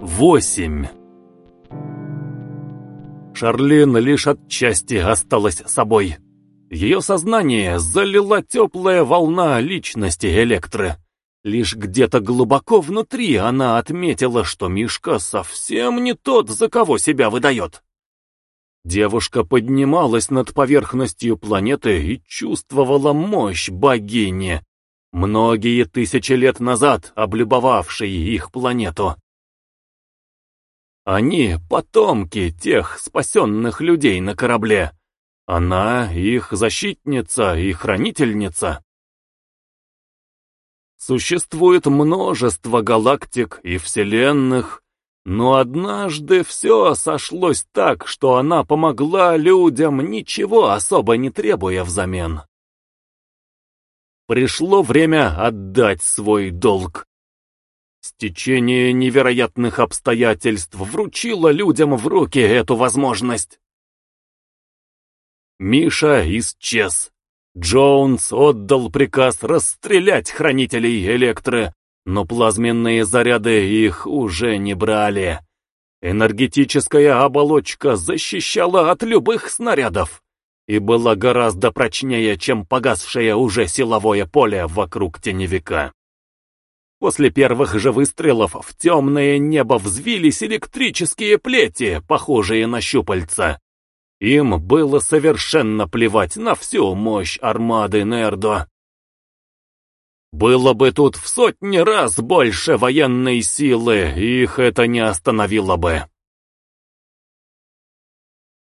Восемь. Шарлин лишь отчасти осталась собой. Ее сознание залила теплая волна личности Электры. Лишь где-то глубоко внутри она отметила, что Мишка совсем не тот, за кого себя выдает. Девушка поднималась над поверхностью планеты и чувствовала мощь богини, многие тысячи лет назад облюбовавшей их планету. Они — потомки тех спасенных людей на корабле. Она — их защитница и хранительница. Существует множество галактик и вселенных, но однажды все сошлось так, что она помогла людям, ничего особо не требуя взамен. Пришло время отдать свой долг. Стечение невероятных обстоятельств вручило людям в руки эту возможность. Миша исчез. Джонс отдал приказ расстрелять хранителей Электры, но плазменные заряды их уже не брали. Энергетическая оболочка защищала от любых снарядов и была гораздо прочнее, чем погасшее уже силовое поле вокруг теневика. После первых же выстрелов в темное небо взвились электрические плети, похожие на щупальца. Им было совершенно плевать на всю мощь армады Нердо. Было бы тут в сотни раз больше военной силы, их это не остановило бы.